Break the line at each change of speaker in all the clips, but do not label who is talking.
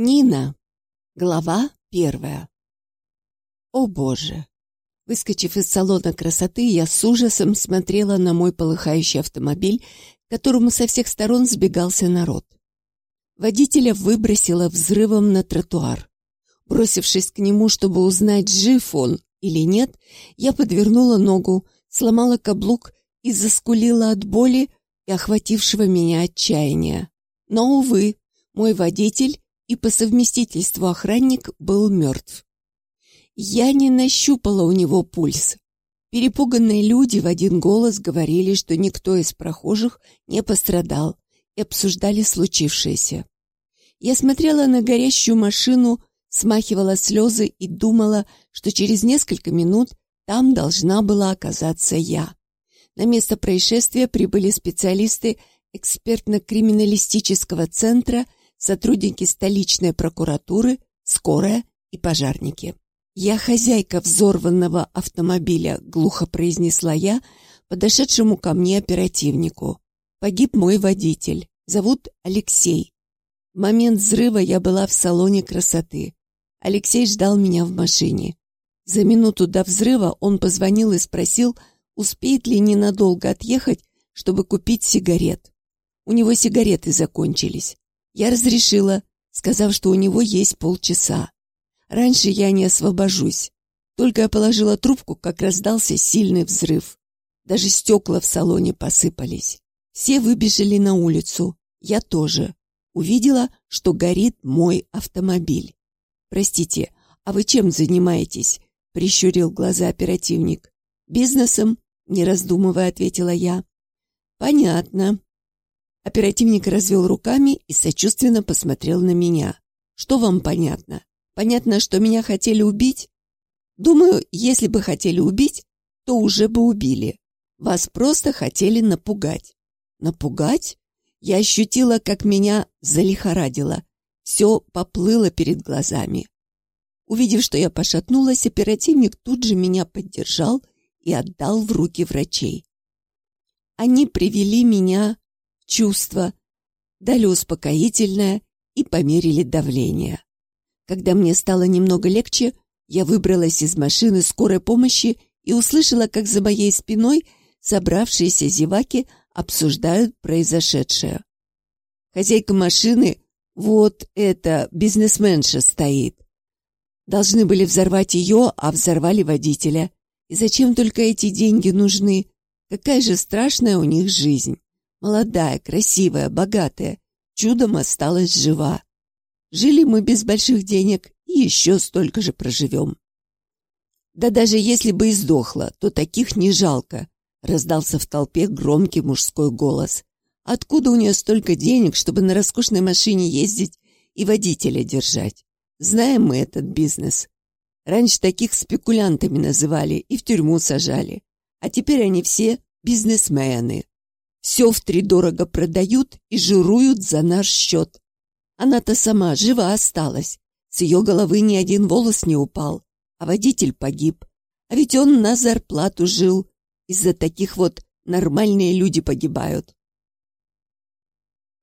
Нина. Глава первая. О боже! Выскочив из салона красоты, я с ужасом смотрела на мой полыхающий автомобиль, к которому со всех сторон сбегался народ. Водителя выбросило взрывом на тротуар. Бросившись к нему, чтобы узнать, жив он или нет, я подвернула ногу, сломала каблук и заскулила от боли и охватившего меня отчаяния. Но, увы, мой водитель и по совместительству охранник был мертв. Я не нащупала у него пульс. Перепуганные люди в один голос говорили, что никто из прохожих не пострадал, и обсуждали случившееся. Я смотрела на горящую машину, смахивала слезы и думала, что через несколько минут там должна была оказаться я. На место происшествия прибыли специалисты экспертно-криминалистического центра – сотрудники столичной прокуратуры, скорая и пожарники. «Я хозяйка взорванного автомобиля», — глухо произнесла я, подошедшему ко мне оперативнику. «Погиб мой водитель. Зовут Алексей. В момент взрыва я была в салоне красоты. Алексей ждал меня в машине. За минуту до взрыва он позвонил и спросил, успеет ли ненадолго отъехать, чтобы купить сигарет. У него сигареты закончились. Я разрешила, сказав, что у него есть полчаса. Раньше я не освобожусь. Только я положила трубку, как раздался сильный взрыв. Даже стекла в салоне посыпались. Все выбежали на улицу. Я тоже. Увидела, что горит мой автомобиль. «Простите, а вы чем занимаетесь?» — прищурил глаза оперативник. «Бизнесом», — не раздумывая, ответила я. «Понятно. Оперативник развел руками и сочувственно посмотрел на меня. «Что вам понятно? Понятно, что меня хотели убить? Думаю, если бы хотели убить, то уже бы убили. Вас просто хотели напугать». «Напугать?» Я ощутила, как меня залихорадило. Все поплыло перед глазами. Увидев, что я пошатнулась, оперативник тут же меня поддержал и отдал в руки врачей. Они привели меня чувства, дали успокоительное и померили давление. Когда мне стало немного легче, я выбралась из машины скорой помощи и услышала, как за моей спиной собравшиеся зеваки обсуждают произошедшее. Хозяйка машины, вот эта бизнесменша стоит. Должны были взорвать ее, а взорвали водителя. И зачем только эти деньги нужны? Какая же страшная у них жизнь. Молодая, красивая, богатая. Чудом осталась жива. Жили мы без больших денег и еще столько же проживем. Да даже если бы и сдохла, то таких не жалко, раздался в толпе громкий мужской голос. Откуда у нее столько денег, чтобы на роскошной машине ездить и водителя держать? Знаем мы этот бизнес. Раньше таких спекулянтами называли и в тюрьму сажали. А теперь они все бизнесмены. Все втридорого продают и жируют за наш счет. Она-то сама жива осталась. С ее головы ни один волос не упал, а водитель погиб. А ведь он на зарплату жил. Из-за таких вот нормальные люди погибают.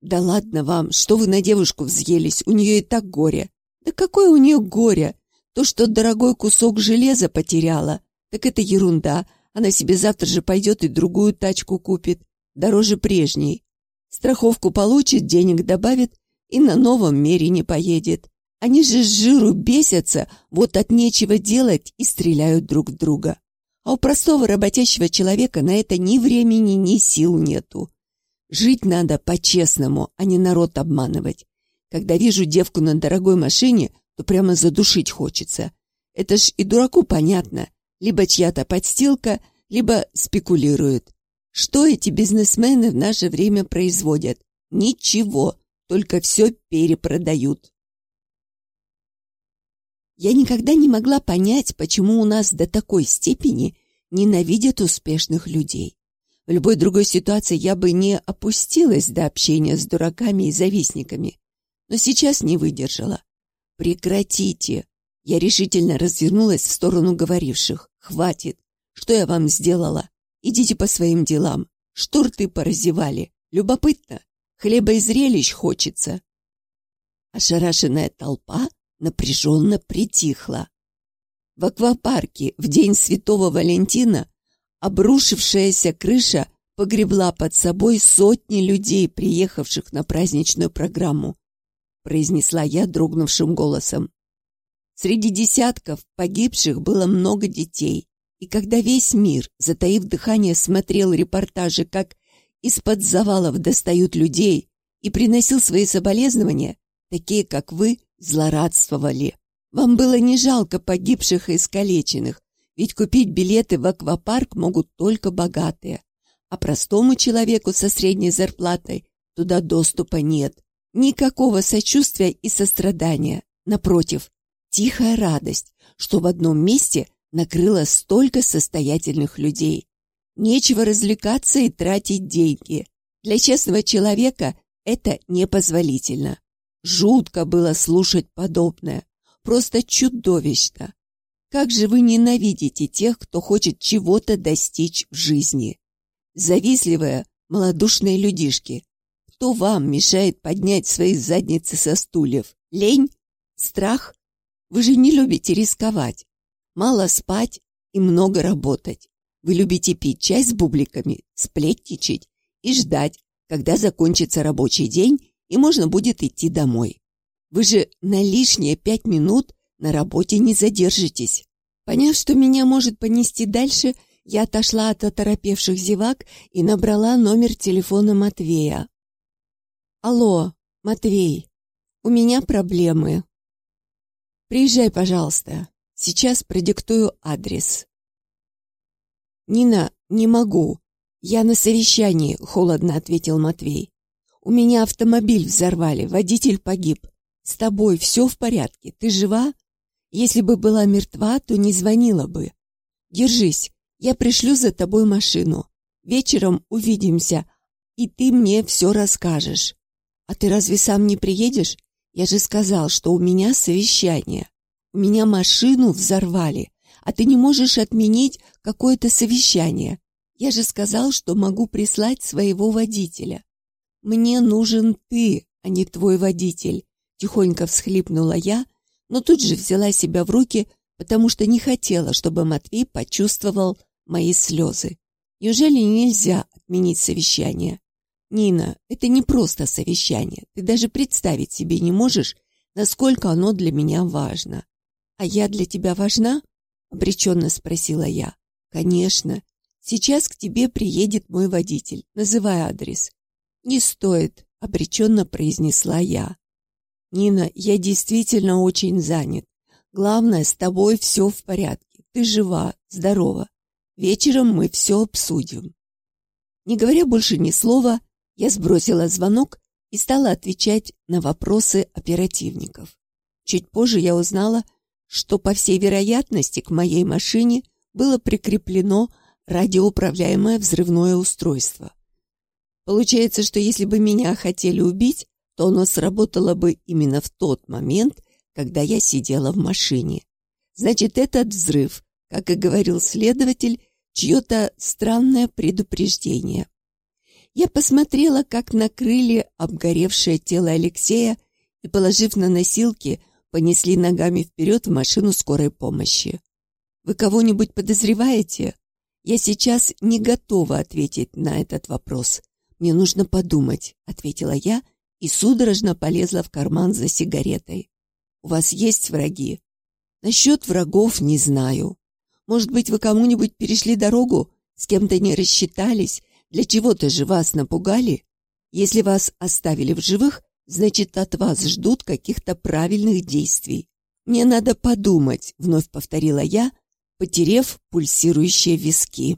«Да ладно вам, что вы на девушку взъелись, у нее и так горе». «Да какое у нее горе? То, что дорогой кусок железа потеряла, так это ерунда. Она себе завтра же пойдет и другую тачку купит дороже прежней. Страховку получит, денег добавит и на новом мере не поедет. Они же с жиру бесятся, вот от нечего делать и стреляют друг в друга. А у простого работящего человека на это ни времени, ни сил нету. Жить надо по-честному, а не народ обманывать. Когда вижу девку на дорогой машине, то прямо задушить хочется. Это ж и дураку понятно. Либо чья-то подстилка, либо спекулирует. Что эти бизнесмены в наше время производят? Ничего, только все перепродают. Я никогда не могла понять, почему у нас до такой степени ненавидят успешных людей. В любой другой ситуации я бы не опустилась до общения с дураками и завистниками, но сейчас не выдержала. Прекратите! Я решительно развернулась в сторону говоривших. Хватит! Что я вам сделала? Идите по своим делам. Что рты поразевали? Любопытно. Хлеба и зрелищ хочется. Ошарашенная толпа напряженно притихла. В аквапарке в день Святого Валентина обрушившаяся крыша погребла под собой сотни людей, приехавших на праздничную программу, произнесла я дрогнувшим голосом. Среди десятков погибших было много детей, и когда весь мир, затаив дыхание, смотрел репортажи, как из-под завалов достают людей и приносил свои соболезнования, такие, как вы, злорадствовали. Вам было не жалко погибших и искалеченных, ведь купить билеты в аквапарк могут только богатые, а простому человеку со средней зарплатой туда доступа нет. Никакого сочувствия и сострадания. Напротив, тихая радость, что в одном месте накрыло столько состоятельных людей. Нечего развлекаться и тратить деньги. Для честного человека это непозволительно. Жутко было слушать подобное. Просто чудовищно. Как же вы ненавидите тех, кто хочет чего-то достичь в жизни? Завистливые, малодушные людишки. Кто вам мешает поднять свои задницы со стульев? Лень? Страх? Вы же не любите рисковать. Мало спать и много работать. Вы любите пить чай с бубликами, сплетничать и ждать, когда закончится рабочий день и можно будет идти домой. Вы же на лишние пять минут на работе не задержитесь. Поняв, что меня может понести дальше, я отошла от оторопевших зевак и набрала номер телефона Матвея. «Алло, Матвей, у меня проблемы. Приезжай, пожалуйста. Сейчас продиктую адрес». «Нина, не могу. Я на совещании», — холодно ответил Матвей. «У меня автомобиль взорвали, водитель погиб. С тобой все в порядке? Ты жива? Если бы была мертва, то не звонила бы. Держись, я пришлю за тобой машину. Вечером увидимся, и ты мне все расскажешь. А ты разве сам не приедешь? Я же сказал, что у меня совещание. Меня машину взорвали, а ты не можешь отменить какое-то совещание. Я же сказал, что могу прислать своего водителя. Мне нужен ты, а не твой водитель. Тихонько всхлипнула я, но тут же взяла себя в руки, потому что не хотела, чтобы Матвей почувствовал мои слезы. Неужели нельзя отменить совещание? Нина, это не просто совещание. Ты даже представить себе не можешь, насколько оно для меня важно. А я для тебя важна? Обреченно спросила я. Конечно. Сейчас к тебе приедет мой водитель. Называй адрес. Не стоит, обреченно произнесла я. «Нина, я действительно очень занят. Главное, с тобой все в порядке. Ты жива, здорова. Вечером мы все обсудим». Не говоря больше ни слова, я сбросила звонок и стала отвечать на вопросы оперативников. Чуть позже я узнала, что, по всей вероятности, к моей машине было прикреплено радиоуправляемое взрывное устройство. Получается, что если бы меня хотели убить, то оно сработало бы именно в тот момент, когда я сидела в машине. Значит, этот взрыв, как и говорил следователь, чье-то странное предупреждение. Я посмотрела, как накрыли обгоревшее тело Алексея и, положив на носилки, понесли ногами вперед в машину скорой помощи. «Вы кого-нибудь подозреваете?» «Я сейчас не готова ответить на этот вопрос. Мне нужно подумать», — ответила я, — и судорожно полезла в карман за сигаретой. «У вас есть враги?» «Насчет врагов не знаю. Может быть, вы кому-нибудь перешли дорогу, с кем-то не рассчитались, для чего-то же вас напугали? Если вас оставили в живых, значит, от вас ждут каких-то правильных действий. Мне надо подумать», — вновь повторила я, потерев пульсирующие виски.